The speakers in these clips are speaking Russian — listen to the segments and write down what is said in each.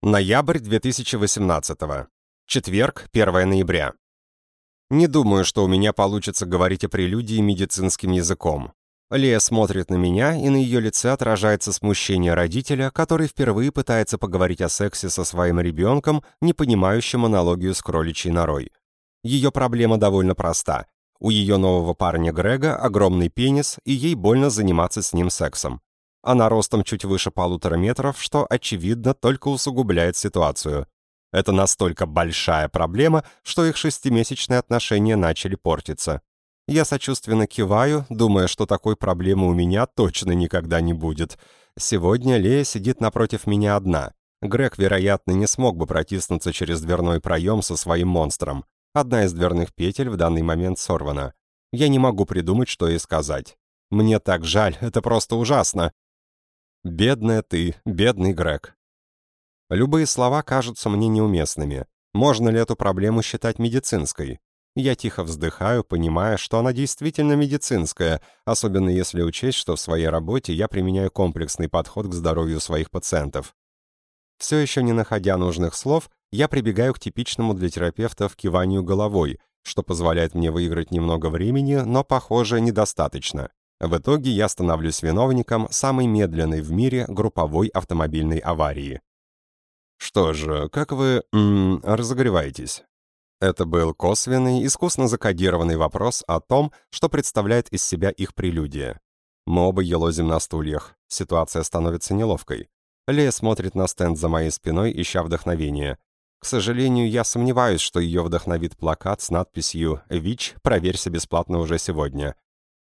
Ноябрь 2018. Четверг, 1 ноября. Не думаю, что у меня получится говорить о прелюдии медицинским языком. Лея смотрит на меня, и на ее лице отражается смущение родителя, который впервые пытается поговорить о сексе со своим ребенком, не понимающим аналогию с кроличьей норой. Ее проблема довольно проста. У ее нового парня Грега огромный пенис, и ей больно заниматься с ним сексом. Она ростом чуть выше полутора метров, что, очевидно, только усугубляет ситуацию. Это настолько большая проблема, что их шестимесячные отношения начали портиться. Я сочувственно киваю, думая, что такой проблемы у меня точно никогда не будет. Сегодня Лея сидит напротив меня одна. Грег, вероятно, не смог бы протиснуться через дверной проем со своим монстром. Одна из дверных петель в данный момент сорвана. Я не могу придумать, что ей сказать. Мне так жаль, это просто ужасно. Бедная ты, бедный Грег. Любые слова кажутся мне неуместными. Можно ли эту проблему считать медицинской? Я тихо вздыхаю, понимая, что она действительно медицинская, особенно если учесть, что в своей работе я применяю комплексный подход к здоровью своих пациентов. Все еще не находя нужных слов, я прибегаю к типичному для терапевтов киванию головой, что позволяет мне выиграть немного времени, но, похоже, недостаточно. В итоге я становлюсь виновником самой медленной в мире групповой автомобильной аварии. Что же, как вы м, разогреваетесь? Это был косвенный, искусно закодированный вопрос о том, что представляет из себя их прелюдия. Мы оба елозим на стульях. Ситуация становится неловкой. Лея смотрит на стенд за моей спиной, ища вдохновения. К сожалению, я сомневаюсь, что ее вдохновит плакат с надписью «ВИЧ, проверься бесплатно уже сегодня».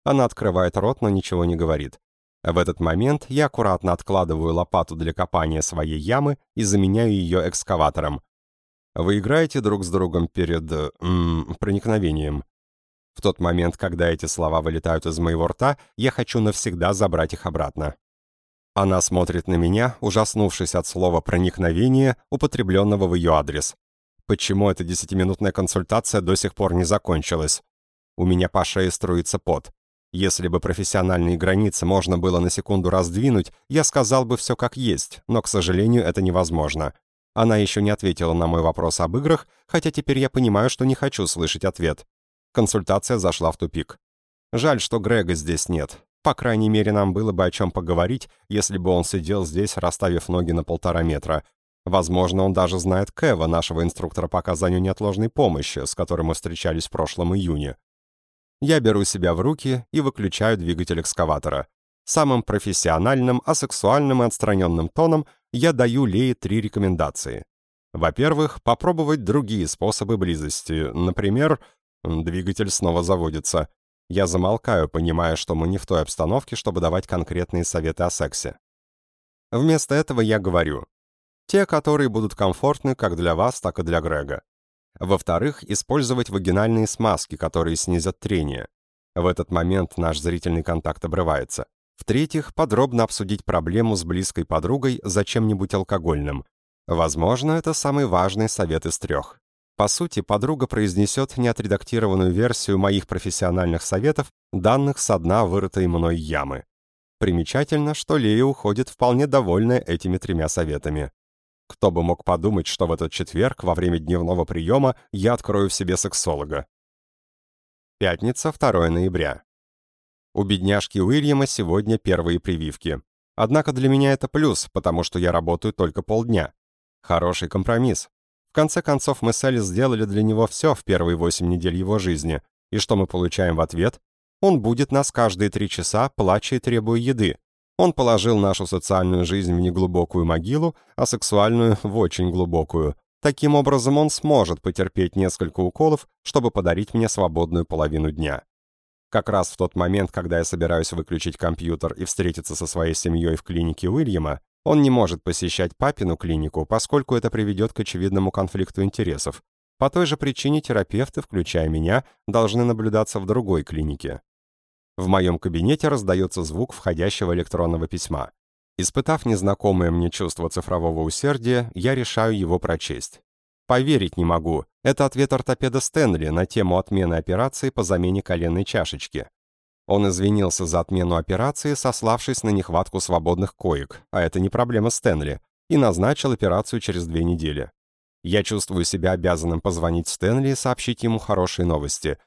Она открывает рот, но ничего не говорит. В этот момент я аккуратно откладываю лопату для копания своей ямы и заменяю ее экскаватором. Вы играете друг с другом перед... М, проникновением. В тот момент, когда эти слова вылетают из моего рта, я хочу навсегда забрать их обратно. Она смотрит на меня, ужаснувшись от слова «проникновение», употребленного в ее адрес. Почему эта десятиминутная консультация до сих пор не закончилась? У меня по шее струится пот. Если бы профессиональные границы можно было на секунду раздвинуть, я сказал бы все как есть, но, к сожалению, это невозможно. Она еще не ответила на мой вопрос об играх, хотя теперь я понимаю, что не хочу слышать ответ. Консультация зашла в тупик. Жаль, что Грега здесь нет. По крайней мере, нам было бы о чем поговорить, если бы он сидел здесь, расставив ноги на полтора метра. Возможно, он даже знает Кева, нашего инструктора по оказанию неотложной помощи, с которым мы встречались в прошлом июне. Я беру себя в руки и выключаю двигатель экскаватора. Самым профессиональным, асексуальным и отстраненным тоном я даю Лее три рекомендации. Во-первых, попробовать другие способы близости. Например, двигатель снова заводится. Я замолкаю, понимая, что мы не в той обстановке, чтобы давать конкретные советы о сексе. Вместо этого я говорю. Те, которые будут комфортны как для вас, так и для Грега. Во-вторых, использовать вагинальные смазки, которые снизят трение. В этот момент наш зрительный контакт обрывается. В-третьих, подробно обсудить проблему с близкой подругой за чем-нибудь алкогольным. Возможно, это самый важный совет из трех. По сути, подруга произнесет неотредактированную версию моих профессиональных советов, данных со дна вырытой мной ямы. Примечательно, что Лея уходит вполне довольная этими тремя советами. Кто бы мог подумать, что в этот четверг, во время дневного приема, я открою в себе сексолога. Пятница, 2 ноября. У бедняжки Уильяма сегодня первые прививки. Однако для меня это плюс, потому что я работаю только полдня. Хороший компромисс. В конце концов, мы с Элли сделали для него все в первые восемь недель его жизни. И что мы получаем в ответ? Он будет нас каждые три часа, плача и требуя еды. Он положил нашу социальную жизнь в неглубокую могилу, а сексуальную — в очень глубокую. Таким образом, он сможет потерпеть несколько уколов, чтобы подарить мне свободную половину дня. Как раз в тот момент, когда я собираюсь выключить компьютер и встретиться со своей семьей в клинике Уильяма, он не может посещать папину клинику, поскольку это приведет к очевидному конфликту интересов. По той же причине терапевты, включая меня, должны наблюдаться в другой клинике. В моем кабинете раздается звук входящего электронного письма. Испытав незнакомое мне чувство цифрового усердия, я решаю его прочесть. Поверить не могу. Это ответ ортопеда Стэнли на тему отмены операции по замене коленной чашечки. Он извинился за отмену операции, сославшись на нехватку свободных коек, а это не проблема Стэнли. и назначил операцию через две недели. Я чувствую себя обязанным позвонить Стэнли и сообщить ему хорошие новости.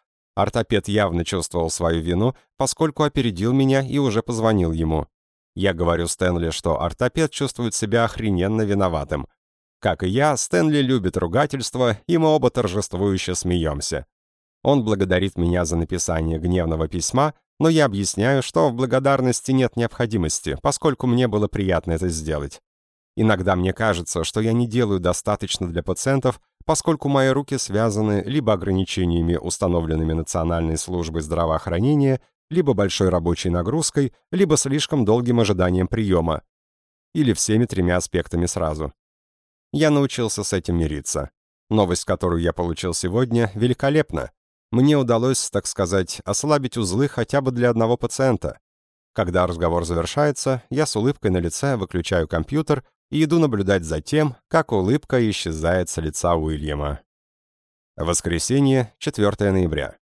Ортопед явно чувствовал свою вину, поскольку опередил меня и уже позвонил ему. Я говорю Стэнли, что ортопед чувствует себя охрененно виноватым. Как и я, Стэнли любит ругательство, и мы оба торжествующе смеемся. Он благодарит меня за написание гневного письма, но я объясняю, что в благодарности нет необходимости, поскольку мне было приятно это сделать. Иногда мне кажется, что я не делаю достаточно для пациентов, поскольку мои руки связаны либо ограничениями, установленными Национальной службой здравоохранения, либо большой рабочей нагрузкой, либо слишком долгим ожиданием приема, или всеми тремя аспектами сразу. Я научился с этим мириться. Новость, которую я получил сегодня, великолепна. Мне удалось, так сказать, ослабить узлы хотя бы для одного пациента. Когда разговор завершается, я с улыбкой на лице выключаю компьютер и иду наблюдать за тем, как улыбка исчезает с лица Уильяма. Воскресенье, 4 ноября.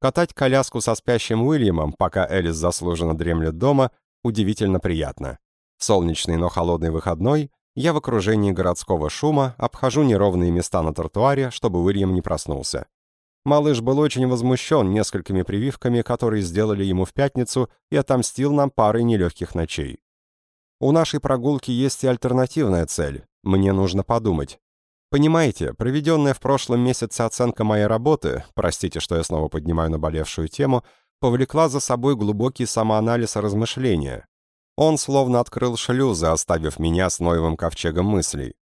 Катать коляску со спящим Уильямом, пока Элис заслуженно дремлет дома, удивительно приятно. Солнечный, но холодный выходной, я в окружении городского шума обхожу неровные места на тротуаре, чтобы Уильям не проснулся. Малыш был очень возмущен несколькими прививками, которые сделали ему в пятницу, и отомстил нам парой нелегких ночей. У нашей прогулки есть и альтернативная цель. Мне нужно подумать. Понимаете, проведенная в прошлом месяце оценка моей работы, простите, что я снова поднимаю наболевшую тему, повлекла за собой глубокий самоанализ и размышления. Он словно открыл шлюзы, оставив меня с новым ковчегом мыслей.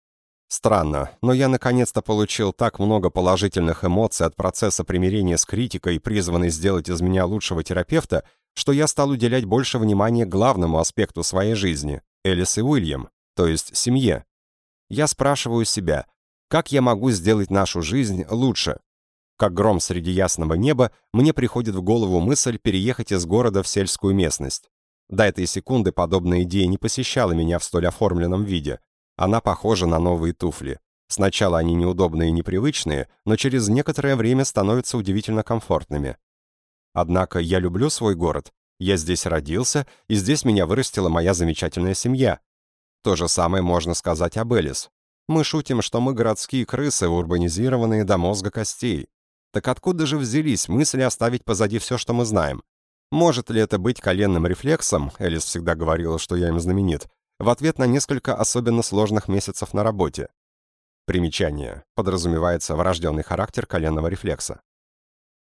Странно, но я наконец-то получил так много положительных эмоций от процесса примирения с критикой, призванной сделать из меня лучшего терапевта, что я стал уделять больше внимания главному аспекту своей жизни — Элис и Уильям, то есть семье. Я спрашиваю себя, как я могу сделать нашу жизнь лучше? Как гром среди ясного неба, мне приходит в голову мысль переехать из города в сельскую местность. До этой секунды подобная идея не посещала меня в столь оформленном виде. Она похожа на новые туфли. Сначала они неудобные и непривычные, но через некоторое время становятся удивительно комфортными. Однако я люблю свой город. Я здесь родился, и здесь меня вырастила моя замечательная семья. То же самое можно сказать об Элис. Мы шутим, что мы городские крысы, урбанизированные до мозга костей. Так откуда же взялись мысли оставить позади все, что мы знаем? Может ли это быть коленным рефлексом, Элис всегда говорила, что я им знаменит, в ответ на несколько особенно сложных месяцев на работе? Примечание. Подразумевается врожденный характер коленного рефлекса.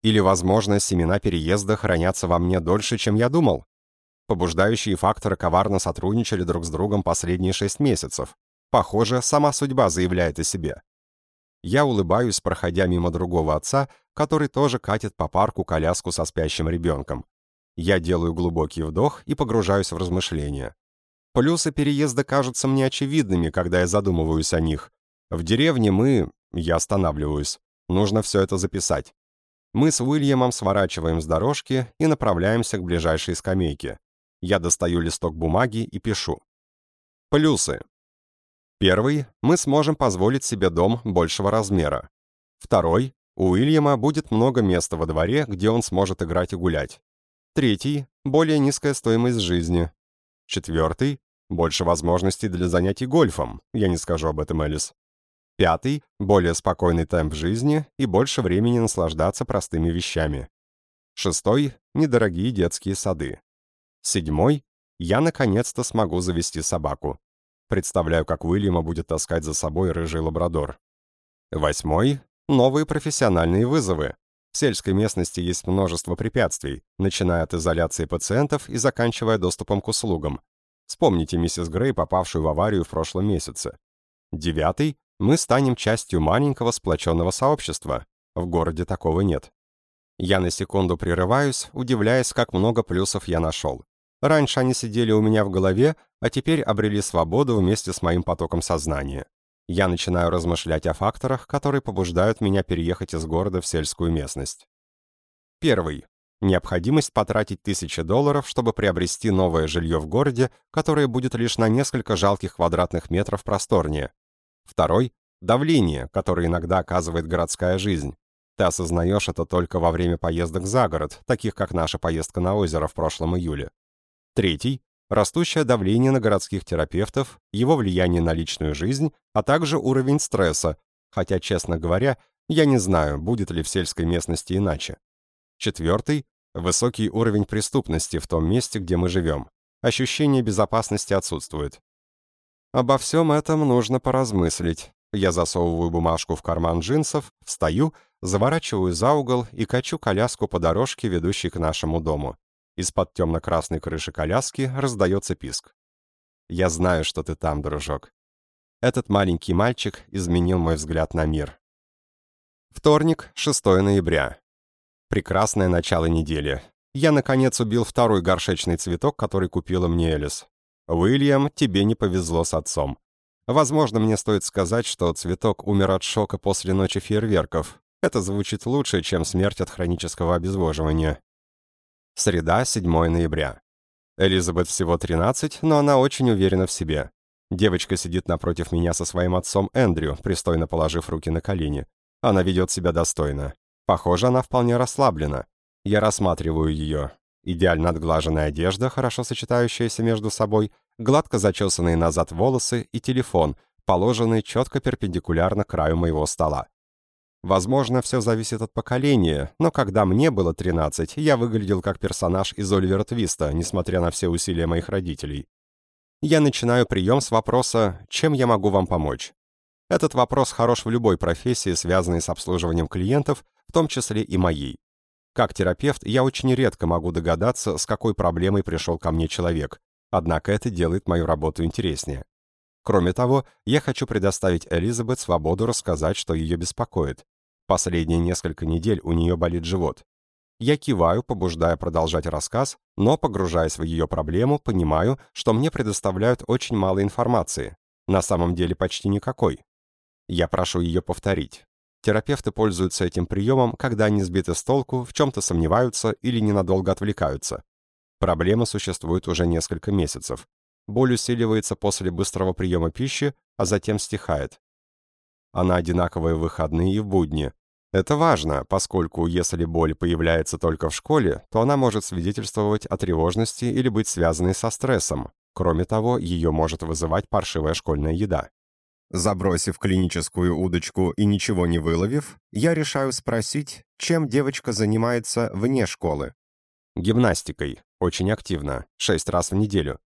Или, возможно, семена переезда хранятся во мне дольше, чем я думал? Побуждающие факторы коварно сотрудничали друг с другом последние шесть месяцев. Похоже, сама судьба заявляет о себе. Я улыбаюсь, проходя мимо другого отца, который тоже катит по парку коляску со спящим ребенком. Я делаю глубокий вдох и погружаюсь в размышления. Плюсы переезда кажутся мне очевидными, когда я задумываюсь о них. В деревне мы... Я останавливаюсь. Нужно все это записать. Мы с Уильямом сворачиваем с дорожки и направляемся к ближайшей скамейке. Я достаю листок бумаги и пишу. Плюсы. Первый – мы сможем позволить себе дом большего размера. Второй – у Уильяма будет много места во дворе, где он сможет играть и гулять. Третий – более низкая стоимость жизни. Четвертый – больше возможностей для занятий гольфом. Я не скажу об этом, Элис. Пятый — более спокойный темп жизни и больше времени наслаждаться простыми вещами. Шестой — недорогие детские сады. Седьмой — я наконец-то смогу завести собаку. Представляю, как Уильяма будет таскать за собой рыжий лабрадор. Восьмой — новые профессиональные вызовы. В сельской местности есть множество препятствий, начиная от изоляции пациентов и заканчивая доступом к услугам. Вспомните миссис Грей, попавшую в аварию в прошлом месяце. Девятый мы станем частью маленького сплоченного сообщества. В городе такого нет. Я на секунду прерываюсь, удивляясь, как много плюсов я нашел. Раньше они сидели у меня в голове, а теперь обрели свободу вместе с моим потоком сознания. Я начинаю размышлять о факторах, которые побуждают меня переехать из города в сельскую местность. Первый. Необходимость потратить тысячи долларов, чтобы приобрести новое жилье в городе, которое будет лишь на несколько жалких квадратных метров просторнее, Второй — давление, которое иногда оказывает городская жизнь. Ты осознаешь это только во время поездок за город, таких как наша поездка на озеро в прошлом июле. Третий растущее давление на городских терапевтов, его влияние на личную жизнь, а также уровень стресса, хотя, честно говоря, я не знаю, будет ли в сельской местности иначе. Четвертый – высокий уровень преступности в том месте, где мы живем. Ощущение безопасности отсутствует. Обо всем этом нужно поразмыслить. Я засовываю бумажку в карман джинсов, встаю, заворачиваю за угол и качу коляску по дорожке, ведущей к нашему дому. Из-под темно-красной крыши коляски раздается писк. «Я знаю, что ты там, дружок». Этот маленький мальчик изменил мой взгляд на мир. Вторник, 6 ноября. Прекрасное начало недели. Я, наконец, убил второй горшечный цветок, который купила мне Элис. Уильям, тебе не повезло с отцом. Возможно, мне стоит сказать, что цветок умер от шока после ночи фейерверков. Это звучит лучше, чем смерть от хронического обезвоживания. Среда, 7 ноября. Элизабет всего 13, но она очень уверена в себе. Девочка сидит напротив меня со своим отцом Эндрю, пристойно положив руки на колени. Она ведет себя достойно. Похоже, она вполне расслаблена. Я рассматриваю ее. Идеально отглаженная одежда, хорошо сочетающаяся между собой, гладко зачесанные назад волосы и телефон, положенный четко перпендикулярно краю моего стола. Возможно, все зависит от поколения, но когда мне было 13, я выглядел как персонаж из Оливера Твиста, несмотря на все усилия моих родителей. Я начинаю прием с вопроса «Чем я могу вам помочь?». Этот вопрос хорош в любой профессии, связанной с обслуживанием клиентов, в том числе и моей. Как терапевт, я очень редко могу догадаться, с какой проблемой пришел ко мне человек, однако это делает мою работу интереснее. Кроме того, я хочу предоставить Элизабет свободу рассказать, что ее беспокоит. Последние несколько недель у нее болит живот. Я киваю, побуждая продолжать рассказ, но, погружаясь в ее проблему, понимаю, что мне предоставляют очень мало информации. На самом деле почти никакой. Я прошу ее повторить. Терапевты пользуются этим приемом, когда они сбиты с толку, в чем-то сомневаются или ненадолго отвлекаются. Проблема существует уже несколько месяцев. Боль усиливается после быстрого приема пищи, а затем стихает. Она одинаковая в выходные и в будни. Это важно, поскольку если боль появляется только в школе, то она может свидетельствовать о тревожности или быть связанной со стрессом. Кроме того, ее может вызывать паршивая школьная еда. Забросив клиническую удочку и ничего не выловив, я решаю спросить, чем девочка занимается вне школы. Гимнастикой. Очень активно. Шесть раз в неделю.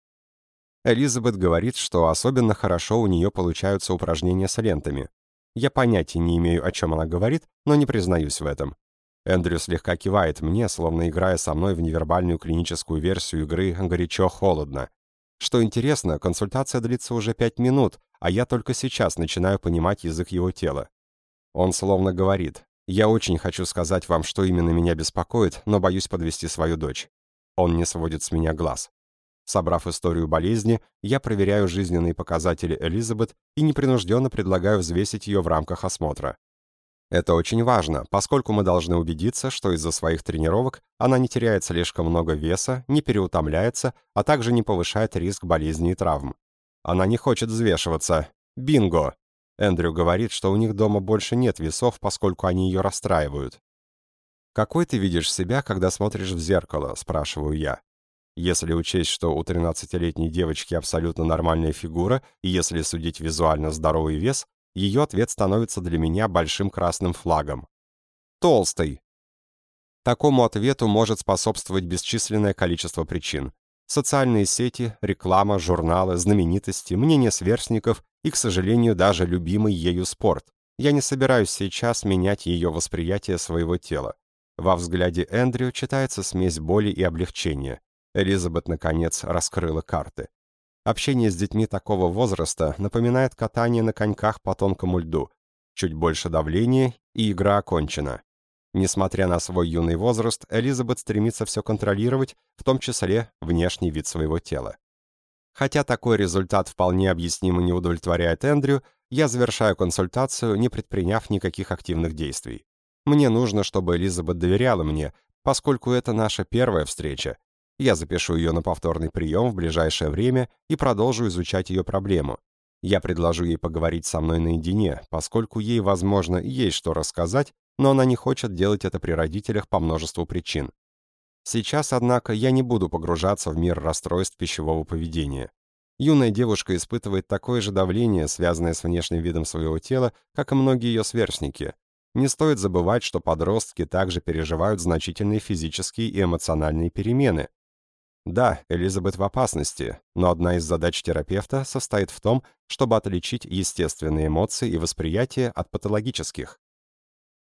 Элизабет говорит, что особенно хорошо у нее получаются упражнения с лентами. Я понятия не имею, о чем она говорит, но не признаюсь в этом. Эндрю слегка кивает мне, словно играя со мной в невербальную клиническую версию игры «Горячо-холодно». Что интересно, консультация длится уже пять минут, а я только сейчас начинаю понимать язык его тела. Он словно говорит, «Я очень хочу сказать вам, что именно меня беспокоит, но боюсь подвести свою дочь». Он не сводит с меня глаз. Собрав историю болезни, я проверяю жизненные показатели Элизабет и непринужденно предлагаю взвесить ее в рамках осмотра. Это очень важно, поскольку мы должны убедиться, что из-за своих тренировок она не теряет слишком много веса, не переутомляется, а также не повышает риск болезни и травм. Она не хочет взвешиваться. Бинго! Эндрю говорит, что у них дома больше нет весов, поскольку они ее расстраивают. «Какой ты видишь себя, когда смотришь в зеркало?» – спрашиваю я. Если учесть, что у 13-летней девочки абсолютно нормальная фигура, и если судить визуально здоровый вес, ее ответ становится для меня большим красным флагом. Толстый. Такому ответу может способствовать бесчисленное количество причин. Социальные сети, реклама, журналы, знаменитости, мнения сверстников и, к сожалению, даже любимый ею спорт. Я не собираюсь сейчас менять ее восприятие своего тела. Во взгляде Эндрю читается смесь боли и облегчения. Элизабет, наконец, раскрыла карты. Общение с детьми такого возраста напоминает катание на коньках по тонкому льду. Чуть больше давления, и игра окончена. Несмотря на свой юный возраст, Элизабет стремится все контролировать, в том числе внешний вид своего тела. Хотя такой результат вполне объяснимо не удовлетворяет Эндрю, я завершаю консультацию, не предприняв никаких активных действий. Мне нужно, чтобы Элизабет доверяла мне, поскольку это наша первая встреча, я запишу ее на повторный прием в ближайшее время и продолжу изучать ее проблему. Я предложу ей поговорить со мной наедине, поскольку ей, возможно, есть что рассказать, но она не хочет делать это при родителях по множеству причин. Сейчас, однако, я не буду погружаться в мир расстройств пищевого поведения. Юная девушка испытывает такое же давление, связанное с внешним видом своего тела, как и многие ее сверстники. Не стоит забывать, что подростки также переживают значительные физические и эмоциональные перемены. Да, Элизабет в опасности, но одна из задач терапевта состоит в том, чтобы отличить естественные эмоции и восприятие от патологических.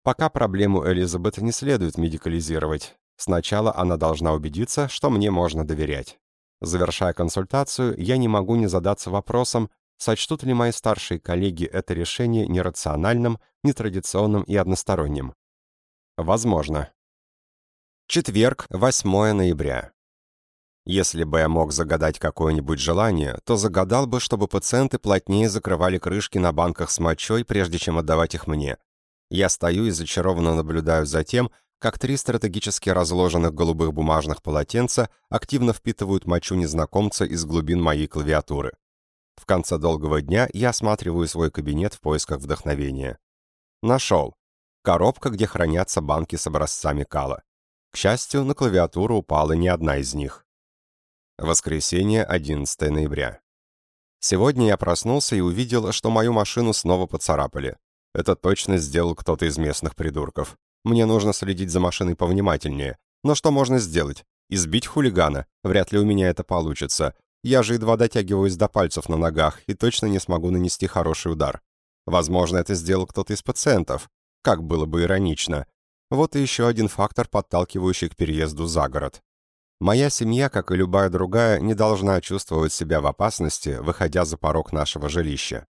Пока проблему Элизабет не следует медикализировать. Сначала она должна убедиться, что мне можно доверять. Завершая консультацию, я не могу не задаться вопросом, сочтут ли мои старшие коллеги это решение нерациональным, нетрадиционным и односторонним. Возможно. Четверг, 8 ноября. Если бы я мог загадать какое-нибудь желание, то загадал бы, чтобы пациенты плотнее закрывали крышки на банках с мочой, прежде чем отдавать их мне. Я стою и зачарованно наблюдаю за тем, как три стратегически разложенных голубых бумажных полотенца активно впитывают мочу незнакомца из глубин моей клавиатуры. В конце долгого дня я осматриваю свой кабинет в поисках вдохновения. Нашел. Коробка, где хранятся банки с образцами кала. К счастью, на клавиатуру упала не одна из них. Воскресенье, 11 ноября. Сегодня я проснулся и увидел, что мою машину снова поцарапали. Это точно сделал кто-то из местных придурков. Мне нужно следить за машиной повнимательнее. Но что можно сделать? Избить хулигана? Вряд ли у меня это получится. Я же едва дотягиваюсь до пальцев на ногах и точно не смогу нанести хороший удар. Возможно, это сделал кто-то из пациентов. Как было бы иронично. Вот и еще один фактор, подталкивающий к переезду за город. Моя семья, как и любая другая, не должна чувствовать себя в опасности, выходя за порог нашего жилища.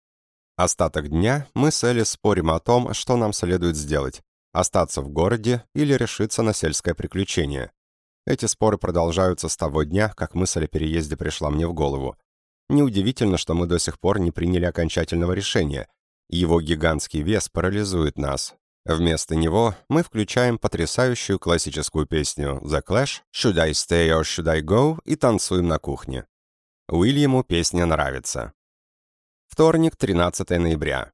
Остаток дня мы с Элли спорим о том, что нам следует сделать остаться в городе или решиться на сельское приключение. Эти споры продолжаются с того дня, как мысль о переезде пришла мне в голову. Неудивительно, что мы до сих пор не приняли окончательного решения. Его гигантский вес парализует нас. Вместо него мы включаем потрясающую классическую песню «The Clash», «Should I Stay or Should I Go» и танцуем на кухне. Уильяму песня нравится. Вторник, 13 ноября.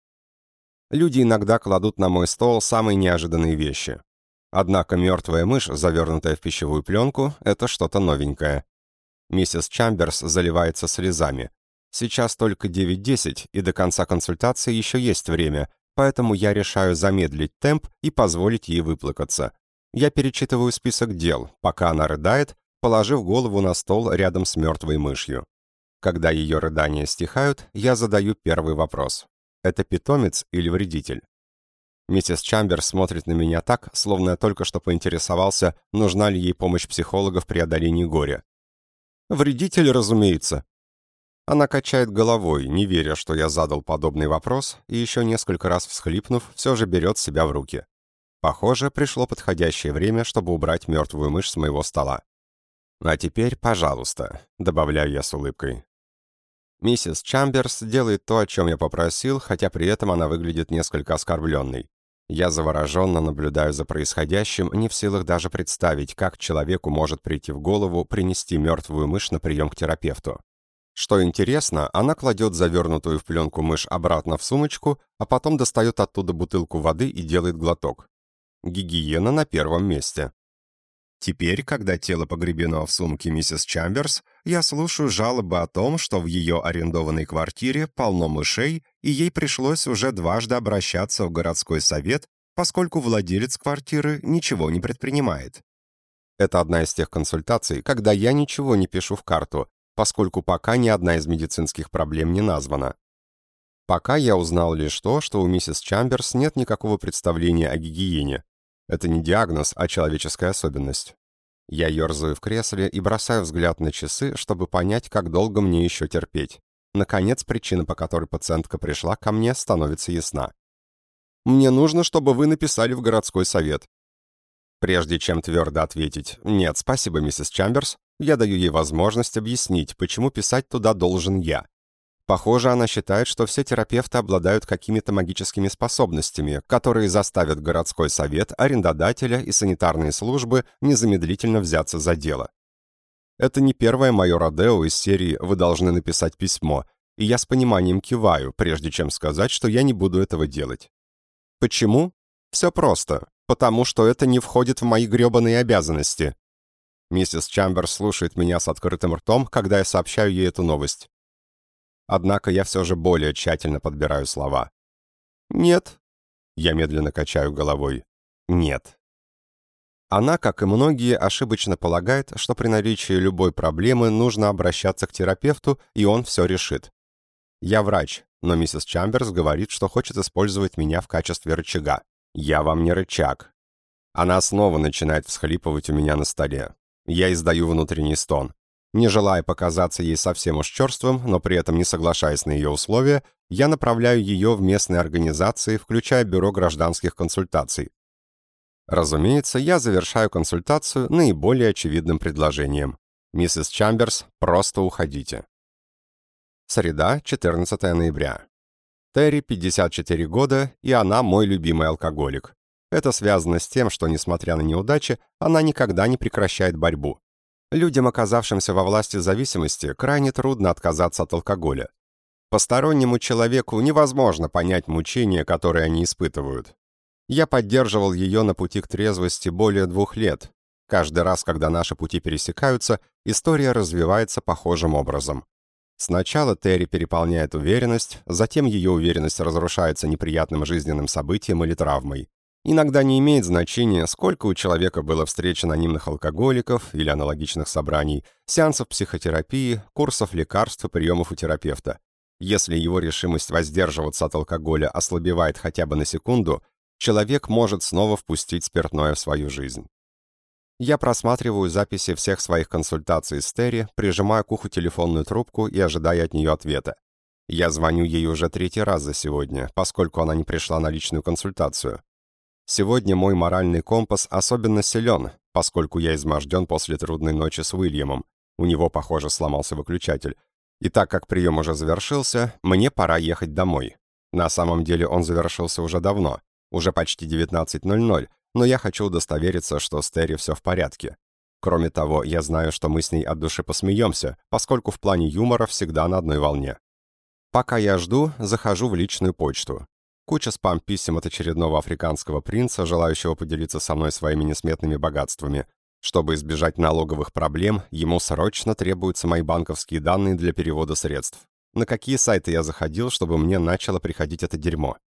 Люди иногда кладут на мой стол самые неожиданные вещи. Однако мертвая мышь, завернутая в пищевую пленку, это что-то новенькое. Миссис Чамберс заливается слезами. Сейчас только 9.10, и до конца консультации еще есть время, поэтому я решаю замедлить темп и позволить ей выплакаться. Я перечитываю список дел, пока она рыдает, положив голову на стол рядом с мертвой мышью. Когда ее рыдания стихают, я задаю первый вопрос. Это питомец или вредитель? Миссис Чамберс смотрит на меня так, словно я только что поинтересовался, нужна ли ей помощь психолога в преодолении горя. Вредитель, разумеется. Она качает головой, не веря, что я задал подобный вопрос, и еще несколько раз всхлипнув, все же берет себя в руки. Похоже, пришло подходящее время, чтобы убрать мертвую мышь с моего стола. «А теперь, пожалуйста», — добавляю я с улыбкой. Миссис Чамберс делает то, о чем я попросил, хотя при этом она выглядит несколько оскорбленной. Я завороженно наблюдаю за происходящим, не в силах даже представить, как человеку может прийти в голову принести мертвую мышь на прием к терапевту. Что интересно, она кладет завернутую в пленку мышь обратно в сумочку, а потом достает оттуда бутылку воды и делает глоток. Гигиена на первом месте. Теперь, когда тело погребено в сумке миссис Чамберс, я слушаю жалобы о том, что в ее арендованной квартире полно мышей, и ей пришлось уже дважды обращаться в городской совет, поскольку владелец квартиры ничего не предпринимает. Это одна из тех консультаций, когда я ничего не пишу в карту, поскольку пока ни одна из медицинских проблем не названа. Пока я узнал лишь то, что у миссис Чамберс нет никакого представления о гигиене, это не диагноз, а человеческая особенность. Я ерзаю в кресле и бросаю взгляд на часы, чтобы понять, как долго мне еще терпеть. Наконец, причина, по которой пациентка пришла ко мне, становится ясна. «Мне нужно, чтобы вы написали в городской совет». Прежде чем твердо ответить «Нет, спасибо, миссис Чамберс», я даю ей возможность объяснить, почему писать туда должен я. Похоже, она считает, что все терапевты обладают какими-то магическими способностями, которые заставят городской совет, арендодателя и санитарные службы незамедлительно взяться за дело. Это не первое мое родео из серии «Вы должны написать письмо», и я с пониманием киваю, прежде чем сказать, что я не буду этого делать. Почему? Все просто. Потому что это не входит в мои гребаные обязанности. Миссис Чамберс слушает меня с открытым ртом, когда я сообщаю ей эту новость. Однако я все же более тщательно подбираю слова. «Нет». Я медленно качаю головой. «Нет». Она, как и многие, ошибочно полагает, что при наличии любой проблемы нужно обращаться к терапевту, и он все решит. Я врач, но миссис Чамберс говорит, что хочет использовать меня в качестве рычага. Я вам не рычаг. Она снова начинает всхлипывать у меня на столе. Я издаю внутренний стон. Не желая показаться ей совсем уж черствым, но при этом не соглашаясь на ее условия, я направляю ее в местные организации, включая Бюро гражданских консультаций. Разумеется, я завершаю консультацию наиболее очевидным предложением. «Миссис Чамберс, просто уходите». Среда, 14 ноября. Терри 54 года, и она мой любимый алкоголик. Это связано с тем, что, несмотря на неудачи, она никогда не прекращает борьбу. Людям, оказавшимся во власти зависимости, крайне трудно отказаться от алкоголя. Постороннему человеку невозможно понять мучения, которые они испытывают. Я поддерживал ее на пути к трезвости более двух лет. Каждый раз, когда наши пути пересекаются, история развивается похожим образом. Сначала Терри переполняет уверенность, затем ее уверенность разрушается неприятным жизненным событием или травмой. Иногда не имеет значения, сколько у человека было встреч анонимных алкоголиков или аналогичных собраний, сеансов психотерапии, курсов лекарств и приемов у терапевта. Если его решимость воздерживаться от алкоголя ослабевает хотя бы на секунду, человек может снова впустить спиртное в свою жизнь. Я просматриваю записи всех своих консультаций с Терри, прижимаю к уху телефонную трубку и ожидая от нее ответа. Я звоню ей уже третий раз за сегодня, поскольку она не пришла на личную консультацию. Сегодня мой моральный компас особенно силен, поскольку я изможден после трудной ночи с Уильямом. У него, похоже, сломался выключатель. И так как прием уже завершился, мне пора ехать домой. На самом деле он завершился уже давно. Уже почти 19.00, но я хочу удостовериться, что с Терри все в порядке. Кроме того, я знаю, что мы с ней от души посмеемся, поскольку в плане юмора всегда на одной волне. Пока я жду, захожу в личную почту. Куча спам-писем от очередного африканского принца, желающего поделиться со мной своими несметными богатствами. Чтобы избежать налоговых проблем, ему срочно требуются мои банковские данные для перевода средств. На какие сайты я заходил, чтобы мне начало приходить это дерьмо?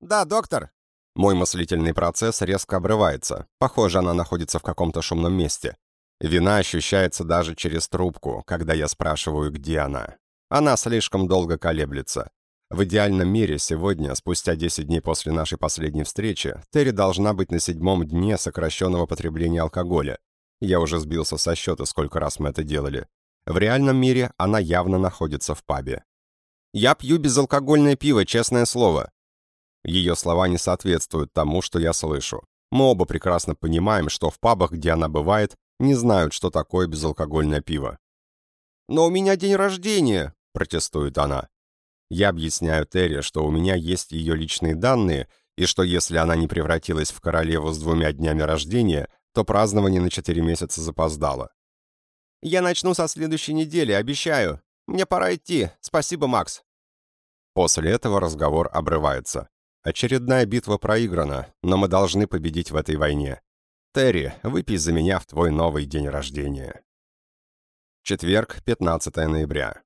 «Да, доктор!» Мой мыслительный процесс резко обрывается. Похоже, она находится в каком-то шумном месте. Вина ощущается даже через трубку, когда я спрашиваю, где она. Она слишком долго колеблется. В идеальном мире сегодня, спустя 10 дней после нашей последней встречи, Терри должна быть на седьмом дне сокращенного потребления алкоголя. Я уже сбился со счета, сколько раз мы это делали. В реальном мире она явно находится в пабе. «Я пью безалкогольное пиво, честное слово». Ее слова не соответствуют тому, что я слышу. Мы оба прекрасно понимаем, что в пабах, где она бывает, не знают, что такое безалкогольное пиво. «Но у меня день рождения», — протестует она. Я объясняю Терри, что у меня есть ее личные данные, и что если она не превратилась в королеву с двумя днями рождения, то празднование на четыре месяца запоздало. «Я начну со следующей недели, обещаю. Мне пора идти. Спасибо, Макс». После этого разговор обрывается. Очередная битва проиграна, но мы должны победить в этой войне. Терри, выпей за меня в твой новый день рождения. Четверг, 15 ноября.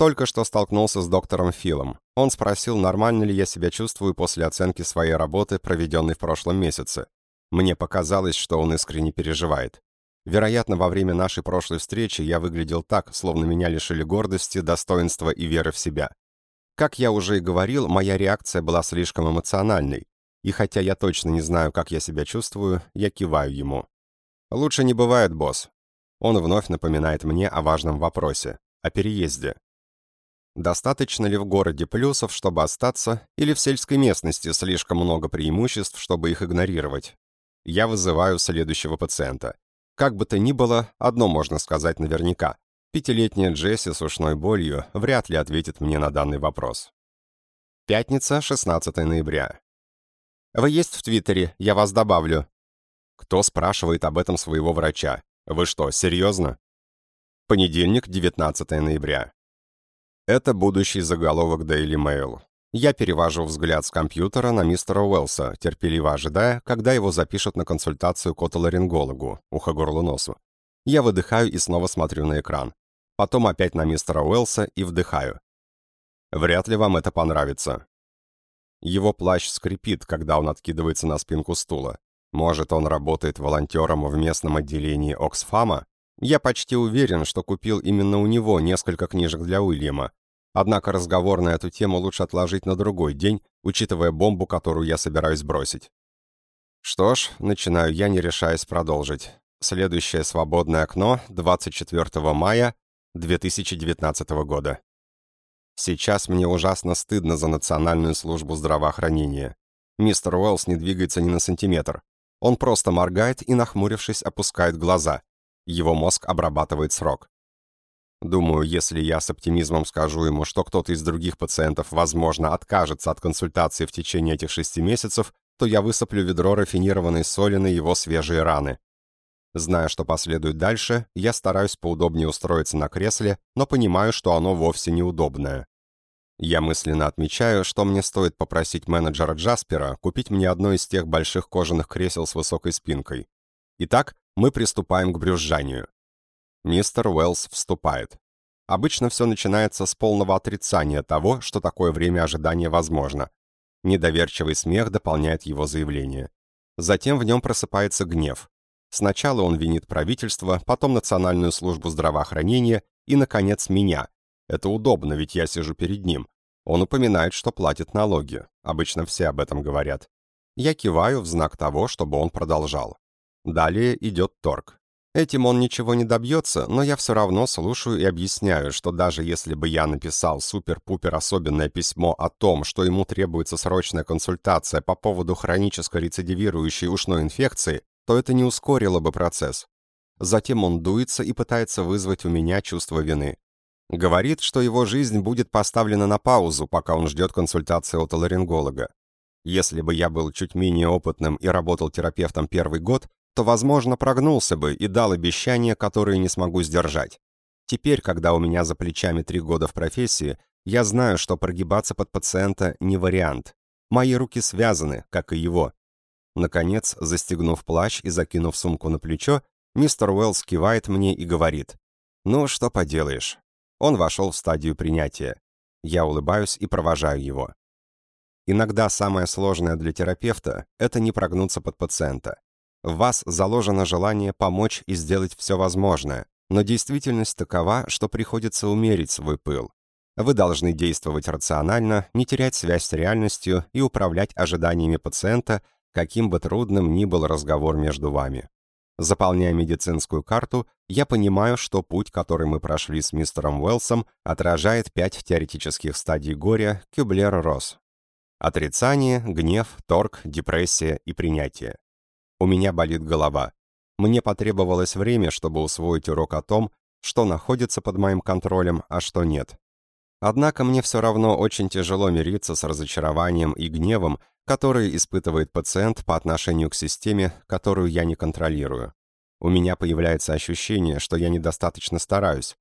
Только что столкнулся с доктором Филом. Он спросил, нормально ли я себя чувствую после оценки своей работы, проведенной в прошлом месяце. Мне показалось, что он искренне переживает. Вероятно, во время нашей прошлой встречи я выглядел так, словно меня лишили гордости, достоинства и веры в себя. Как я уже и говорил, моя реакция была слишком эмоциональной. И хотя я точно не знаю, как я себя чувствую, я киваю ему. «Лучше не бывает, босс». Он вновь напоминает мне о важном вопросе, о переезде. Достаточно ли в городе плюсов, чтобы остаться, или в сельской местности слишком много преимуществ, чтобы их игнорировать? Я вызываю следующего пациента. Как бы то ни было, одно можно сказать наверняка. Пятилетняя Джесси с ушной болью вряд ли ответит мне на данный вопрос. Пятница, 16 ноября. «Вы есть в Твиттере? Я вас добавлю». Кто спрашивает об этом своего врача? Вы что, серьезно? Понедельник, 19 ноября. Это будущий заголовок Daily Mail. Я перевожу взгляд с компьютера на мистера Уэллса, терпеливо ожидая, когда его запишут на консультацию к отоларингологу, ухо-горлу-носу. Я выдыхаю и снова смотрю на экран. Потом опять на мистера Уэллса и вдыхаю. Вряд ли вам это понравится. Его плащ скрипит, когда он откидывается на спинку стула. Может, он работает волонтером в местном отделении Оксфама? Я почти уверен, что купил именно у него несколько книжек для Уильяма. Однако разговор на эту тему лучше отложить на другой день, учитывая бомбу, которую я собираюсь бросить. Что ж, начинаю я, не решаясь продолжить. Следующее свободное окно 24 мая 2019 года. Сейчас мне ужасно стыдно за Национальную службу здравоохранения. Мистер Уэллс не двигается ни на сантиметр. Он просто моргает и, нахмурившись, опускает глаза. Его мозг обрабатывает срок. Думаю, если я с оптимизмом скажу ему, что кто-то из других пациентов, возможно, откажется от консультации в течение этих шести месяцев, то я высыплю ведро рафинированной соли на его свежие раны. Зная, что последует дальше, я стараюсь поудобнее устроиться на кресле, но понимаю, что оно вовсе неудобное. Я мысленно отмечаю, что мне стоит попросить менеджера Джаспера купить мне одно из тех больших кожаных кресел с высокой спинкой. Итак, мы приступаем к брюзжанию. Мистер Уэллс вступает. Обычно все начинается с полного отрицания того, что такое время ожидания возможно. Недоверчивый смех дополняет его заявление. Затем в нем просыпается гнев. Сначала он винит правительство, потом Национальную службу здравоохранения и, наконец, меня. Это удобно, ведь я сижу перед ним. Он упоминает, что платит налоги. Обычно все об этом говорят. Я киваю в знак того, чтобы он продолжал. Далее идет торг. Этим он ничего не добьется, но я все равно слушаю и объясняю, что даже если бы я написал супер-пупер особенное письмо о том, что ему требуется срочная консультация по поводу хронической рецидивирующей ушной инфекции, то это не ускорило бы процесс. Затем он дуется и пытается вызвать у меня чувство вины. Говорит, что его жизнь будет поставлена на паузу, пока он ждет консультации от ларинголога. Если бы я был чуть менее опытным и работал терапевтом первый год, то, возможно, прогнулся бы и дал обещания, которые не смогу сдержать. Теперь, когда у меня за плечами три года в профессии, я знаю, что прогибаться под пациента не вариант. Мои руки связаны, как и его. Наконец, застегнув плащ и закинув сумку на плечо, мистер Уэллс кивает мне и говорит. «Ну, что поделаешь». Он вошел в стадию принятия. Я улыбаюсь и провожаю его. Иногда самое сложное для терапевта – это не прогнуться под пациента. В вас заложено желание помочь и сделать все возможное, но действительность такова, что приходится умерить свой пыл. Вы должны действовать рационально, не терять связь с реальностью и управлять ожиданиями пациента, каким бы трудным ни был разговор между вами. Заполняя медицинскую карту, я понимаю, что путь, который мы прошли с мистером Уэллсом, отражает пять теоретических стадий горя Кюблер-Росс. Отрицание, гнев, торг, депрессия и принятие. У меня болит голова. Мне потребовалось время, чтобы усвоить урок о том, что находится под моим контролем, а что нет. Однако мне все равно очень тяжело мириться с разочарованием и гневом, которые испытывает пациент по отношению к системе, которую я не контролирую. У меня появляется ощущение, что я недостаточно стараюсь.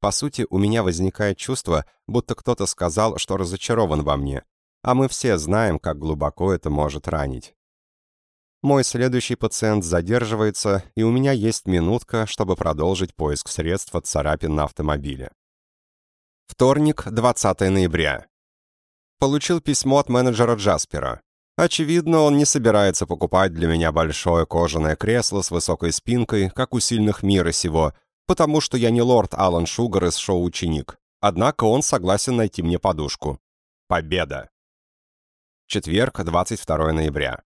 По сути, у меня возникает чувство, будто кто-то сказал, что разочарован во мне, а мы все знаем, как глубоко это может ранить. Мой следующий пациент задерживается, и у меня есть минутка, чтобы продолжить поиск средств от царапин на автомобиле. Вторник, 20 ноября. Получил письмо от менеджера Джаспера. Очевидно, он не собирается покупать для меня большое кожаное кресло с высокой спинкой, как у сильных мира сего, потому что я не лорд Алан Шугар из шоу «Ученик». Однако он согласен найти мне подушку. Победа! Четверг, 22 ноября.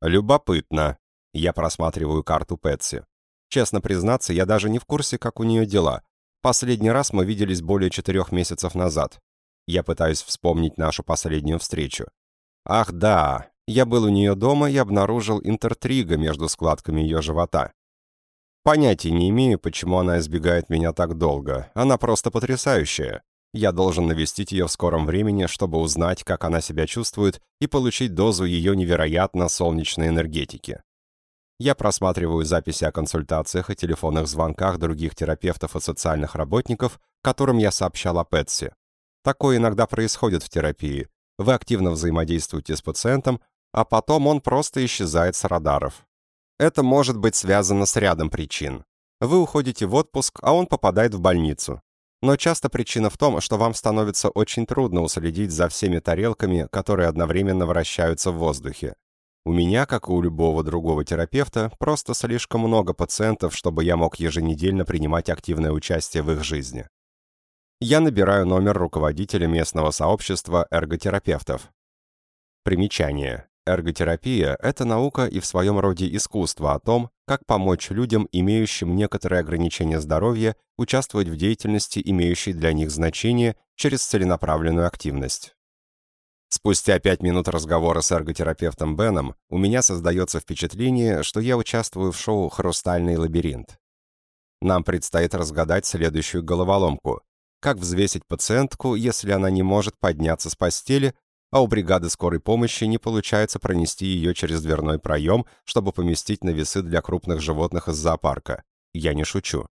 Любопытно. Я просматриваю карту Пэтси. Честно признаться, я даже не в курсе, как у нее дела. Последний раз мы виделись более четырех месяцев назад. Я пытаюсь вспомнить нашу последнюю встречу. Ах да, я был у нее дома и обнаружил интертрига между складками ее живота. Понятия не имею, почему она избегает меня так долго. Она просто потрясающая. Я должен навестить ее в скором времени, чтобы узнать, как она себя чувствует, и получить дозу ее невероятно солнечной энергетики. Я просматриваю записи о консультациях и телефонных звонках других терапевтов и социальных работников, которым я сообщал о Пэтси. Такое иногда происходит в терапии. Вы активно взаимодействуете с пациентом, а потом он просто исчезает с радаров. Это может быть связано с рядом причин. Вы уходите в отпуск, а он попадает в больницу. Но часто причина в том, что вам становится очень трудно уследить за всеми тарелками, которые одновременно вращаются в воздухе. У меня, как и у любого другого терапевта, просто слишком много пациентов, чтобы я мог еженедельно принимать активное участие в их жизни. Я набираю номер руководителя местного сообщества эрготерапевтов. Примечание. Эрготерапия – это наука и в своем роде искусство о том, как помочь людям, имеющим некоторые ограничения здоровья, участвовать в деятельности, имеющей для них значение, через целенаправленную активность. Спустя пять минут разговора с эрготерапевтом Беном у меня создается впечатление, что я участвую в шоу «Хрустальный лабиринт». Нам предстоит разгадать следующую головоломку. Как взвесить пациентку, если она не может подняться с постели, а у бригады скорой помощи не получается пронести ее через дверной проем, чтобы поместить на весы для крупных животных из зоопарка. Я не шучу.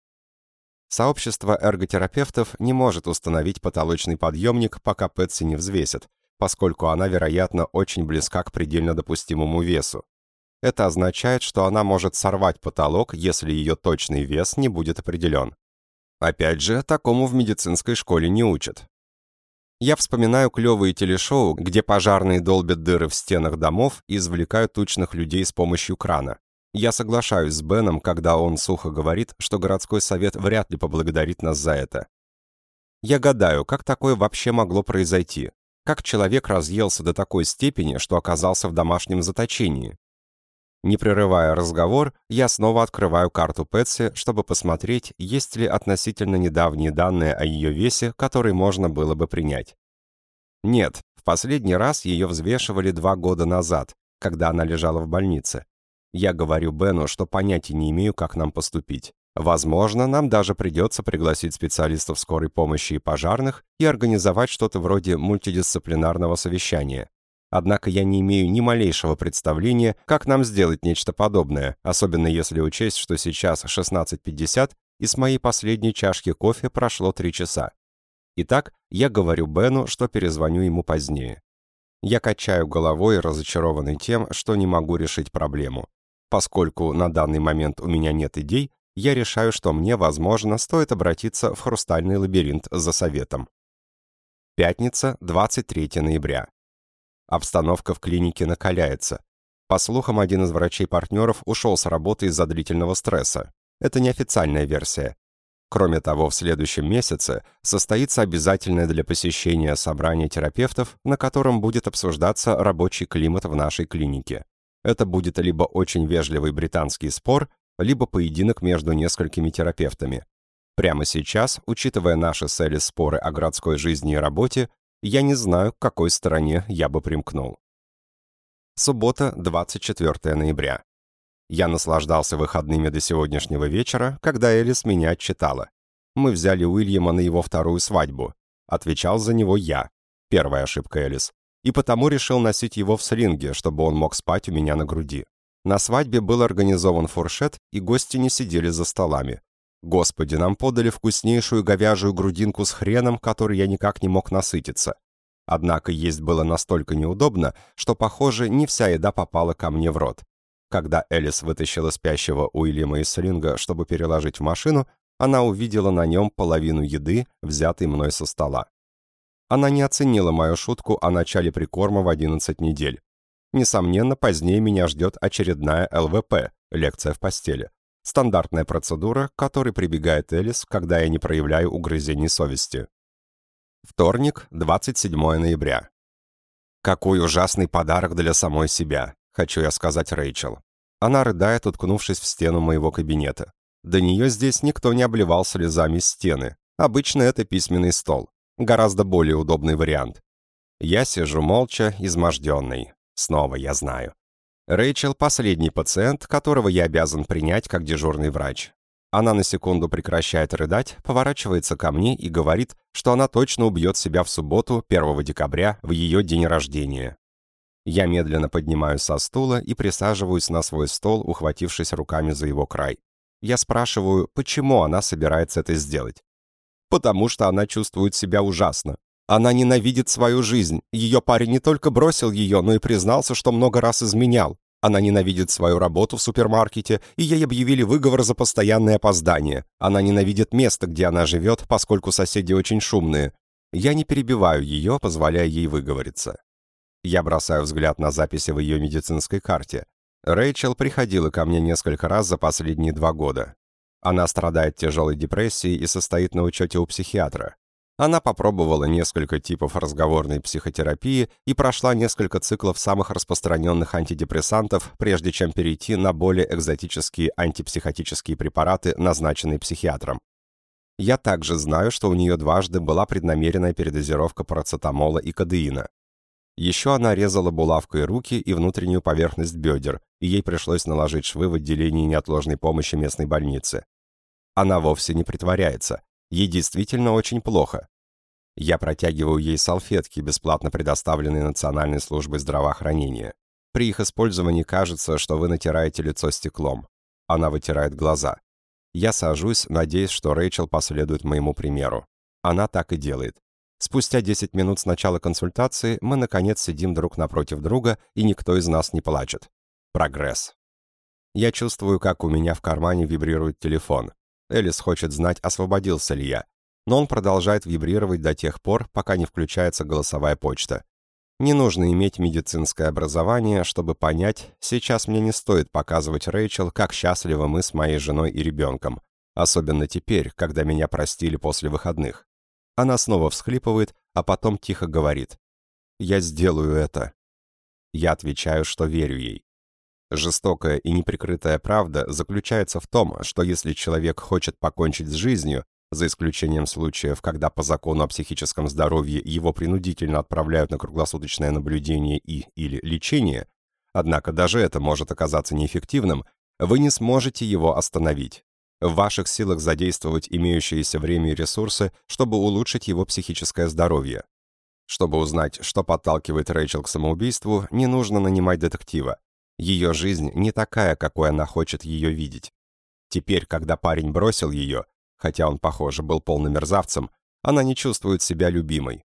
Сообщество эрготерапевтов не может установить потолочный подъемник, пока Пэтси не взвесит, поскольку она, вероятно, очень близка к предельно допустимому весу. Это означает, что она может сорвать потолок, если ее точный вес не будет определен. Опять же, такому в медицинской школе не учат. Я вспоминаю клевые телешоу, где пожарные долбят дыры в стенах домов и извлекают тучных людей с помощью крана. Я соглашаюсь с Беном, когда он сухо говорит, что городской совет вряд ли поблагодарит нас за это. Я гадаю, как такое вообще могло произойти? Как человек разъелся до такой степени, что оказался в домашнем заточении? Не прерывая разговор, я снова открываю карту Пэтси, чтобы посмотреть, есть ли относительно недавние данные о ее весе, которые можно было бы принять. Нет, в последний раз ее взвешивали два года назад, когда она лежала в больнице. Я говорю Бену, что понятия не имею, как нам поступить. Возможно, нам даже придется пригласить специалистов скорой помощи и пожарных и организовать что-то вроде мультидисциплинарного совещания. Однако я не имею ни малейшего представления, как нам сделать нечто подобное, особенно если учесть, что сейчас 16.50 и с моей последней чашки кофе прошло 3 часа. Итак, я говорю Бену, что перезвоню ему позднее. Я качаю головой, разочарованный тем, что не могу решить проблему. Поскольку на данный момент у меня нет идей, я решаю, что мне, возможно, стоит обратиться в хрустальный лабиринт за советом. Пятница, 23 ноября. Обстановка в клинике накаляется. По слухам, один из врачей-партнеров ушел с работы из-за длительного стресса. Это неофициальная версия. Кроме того, в следующем месяце состоится обязательное для посещения собрание терапевтов, на котором будет обсуждаться рабочий климат в нашей клинике. Это будет либо очень вежливый британский спор, либо поединок между несколькими терапевтами. Прямо сейчас, учитывая наши Элис споры о городской жизни и работе, я не знаю, к какой стороне я бы примкнул. Суббота, 24 ноября. Я наслаждался выходными до сегодняшнего вечера, когда Элис меня отчитала. Мы взяли Уильяма на его вторую свадьбу. Отвечал за него я. Первая ошибка Элис. И потому решил носить его в слинге, чтобы он мог спать у меня на груди. На свадьбе был организован фуршет, и гости не сидели за столами. Господи, нам подали вкуснейшую говяжью грудинку с хреном, который я никак не мог насытиться. Однако есть было настолько неудобно, что, похоже, не вся еда попала ко мне в рот. Когда Элис вытащила спящего Уильяма из слинга, чтобы переложить в машину, она увидела на нем половину еды, взятой мной со стола. Она не оценила мою шутку о начале прикорма в 11 недель. Несомненно, позднее меня ждет очередная ЛВП, лекция в постели. Стандартная процедура, к которой прибегает Элис, когда я не проявляю угрызений совести. Вторник, 27 ноября. Какой ужасный подарок для самой себя, хочу я сказать Рэйчел. Она рыдает, уткнувшись в стену моего кабинета. До нее здесь никто не обливал слезами стены. Обычно это письменный стол. Гораздо более удобный вариант. Я сижу молча, изможденный. Снова я знаю. Рэйчел – последний пациент, которого я обязан принять как дежурный врач. Она на секунду прекращает рыдать, поворачивается ко мне и говорит, что она точно убьет себя в субботу, 1 декабря, в ее день рождения. Я медленно поднимаюсь со стула и присаживаюсь на свой стол, ухватившись руками за его край. Я спрашиваю, почему она собирается это сделать. Потому что она чувствует себя ужасно. Она ненавидит свою жизнь. Ее парень не только бросил ее, но и признался, что много раз изменял. Она ненавидит свою работу в супермаркете, и ей объявили выговор за постоянное опоздание. Она ненавидит место, где она живет, поскольку соседи очень шумные. Я не перебиваю ее, позволяя ей выговориться. Я бросаю взгляд на записи в ее медицинской карте. Рэйчел приходила ко мне несколько раз за последние два года. Она страдает тяжелой депрессией и состоит на учете у психиатра. Она попробовала несколько типов разговорной психотерапии и прошла несколько циклов самых распространенных антидепрессантов, прежде чем перейти на более экзотические антипсихотические препараты, назначенные психиатром. Я также знаю, что у нее дважды была преднамеренная передозировка парацетамола и кадеина. Еще она резала булавкой руки и внутреннюю поверхность бедер, и ей пришлось наложить швы в отделении неотложной помощи местной больницы. Она вовсе не притворяется. Ей действительно очень плохо. Я протягиваю ей салфетки, бесплатно предоставленные Национальной службой здравоохранения. При их использовании кажется, что вы натираете лицо стеклом. Она вытирает глаза. Я сажусь, надеясь, что Рэйчел последует моему примеру. Она так и делает. Спустя 10 минут с начала консультации мы, наконец, сидим друг напротив друга, и никто из нас не плачет. Прогресс. Я чувствую, как у меня в кармане вибрирует телефон. Элис хочет знать, освободился ли я. Но он продолжает вибрировать до тех пор, пока не включается голосовая почта. Не нужно иметь медицинское образование, чтобы понять, сейчас мне не стоит показывать Рэйчел, как счастливы мы с моей женой и ребенком. Особенно теперь, когда меня простили после выходных. Она снова всхлипывает, а потом тихо говорит. «Я сделаю это». Я отвечаю, что верю ей. Жестокая и неприкрытая правда заключается в том, что если человек хочет покончить с жизнью, за исключением случаев, когда по закону о психическом здоровье его принудительно отправляют на круглосуточное наблюдение и или лечение, однако даже это может оказаться неэффективным, вы не сможете его остановить. В ваших силах задействовать имеющиеся время и ресурсы, чтобы улучшить его психическое здоровье. Чтобы узнать, что подталкивает Рэйчел к самоубийству, не нужно нанимать детектива. Ее жизнь не такая, какой она хочет ее видеть. Теперь, когда парень бросил ее, хотя он, похоже, был полным мерзавцем, она не чувствует себя любимой.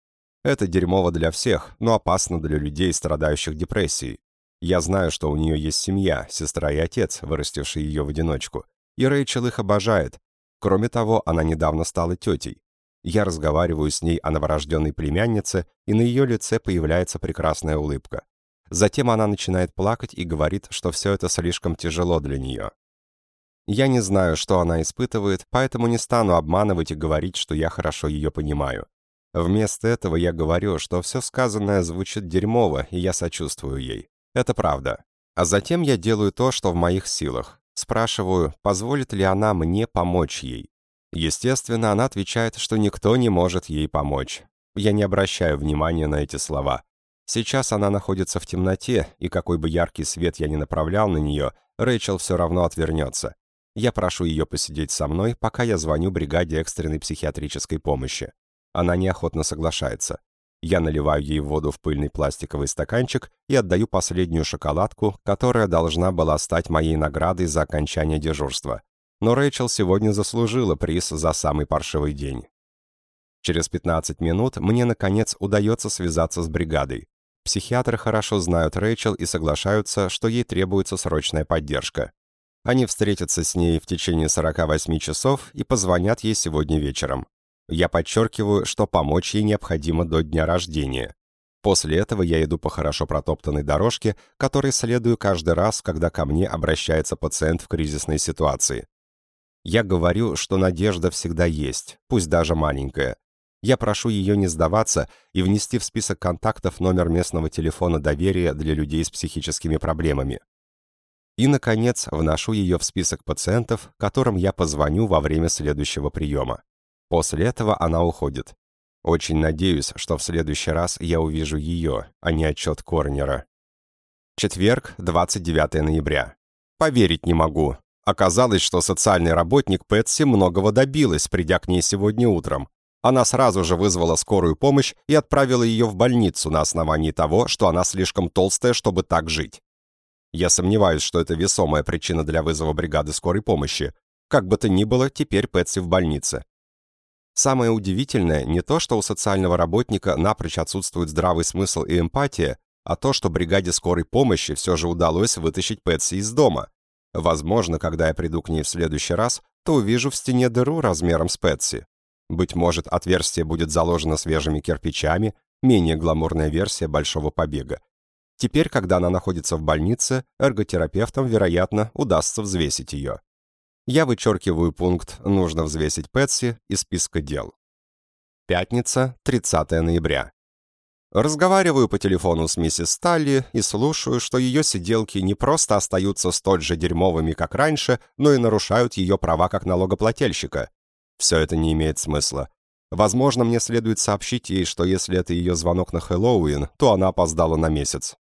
Это дерьмово для всех, но опасно для людей, страдающих депрессией. Я знаю, что у нее есть семья, сестра и отец, вырастившие ее в одиночку. И Рэйчел их обожает. Кроме того, она недавно стала тетей. Я разговариваю с ней о новорожденной племяннице, и на ее лице появляется прекрасная улыбка. Затем она начинает плакать и говорит, что все это слишком тяжело для нее. Я не знаю, что она испытывает, поэтому не стану обманывать и говорить, что я хорошо ее понимаю. Вместо этого я говорю, что все сказанное звучит дерьмово, и я сочувствую ей. Это правда. А затем я делаю то, что в моих силах. Спрашиваю, позволит ли она мне помочь ей. Естественно, она отвечает, что никто не может ей помочь. Я не обращаю внимания на эти слова. Сейчас она находится в темноте, и какой бы яркий свет я ни направлял на нее, Рэйчел все равно отвернется. Я прошу ее посидеть со мной, пока я звоню бригаде экстренной психиатрической помощи. Она неохотно соглашается. Я наливаю ей воду в пыльный пластиковый стаканчик и отдаю последнюю шоколадку, которая должна была стать моей наградой за окончание дежурства. Но Рэйчел сегодня заслужила приз за самый паршивый день. Через 15 минут мне, наконец, удается связаться с бригадой. Психиатры хорошо знают Рэйчел и соглашаются, что ей требуется срочная поддержка. Они встретятся с ней в течение 48 часов и позвонят ей сегодня вечером. Я подчеркиваю, что помочь ей необходимо до дня рождения. После этого я иду по хорошо протоптанной дорожке, которой следую каждый раз, когда ко мне обращается пациент в кризисной ситуации. Я говорю, что надежда всегда есть, пусть даже маленькая, я прошу ее не сдаваться и внести в список контактов номер местного телефона доверия для людей с психическими проблемами. И, наконец, вношу ее в список пациентов, которым я позвоню во время следующего приема. После этого она уходит. Очень надеюсь, что в следующий раз я увижу ее, а не отчет Корнера. Четверг, 29 ноября. Поверить не могу. Оказалось, что социальный работник Пэтси многого добилась, придя к ней сегодня утром. Она сразу же вызвала скорую помощь и отправила ее в больницу на основании того, что она слишком толстая, чтобы так жить. Я сомневаюсь, что это весомая причина для вызова бригады скорой помощи. Как бы то ни было, теперь Пэтси в больнице. Самое удивительное не то, что у социального работника напрочь отсутствует здравый смысл и эмпатия, а то, что бригаде скорой помощи все же удалось вытащить Пэтси из дома. Возможно, когда я приду к ней в следующий раз, то увижу в стене дыру размером с Пэтси. Быть может, отверстие будет заложено свежими кирпичами, менее гламурная версия большого побега. Теперь, когда она находится в больнице, эрготерапевтам, вероятно, удастся взвесить ее. Я вычеркиваю пункт «Нужно взвесить Пэтси» из списка дел. Пятница, 30 ноября. Разговариваю по телефону с миссис Сталли и слушаю, что ее сиделки не просто остаются столь же дерьмовыми, как раньше, но и нарушают ее права как налогоплательщика. Все это не имеет смысла. Возможно, мне следует сообщить ей, что если это ее звонок на Хэллоуин, то она опоздала на месяц.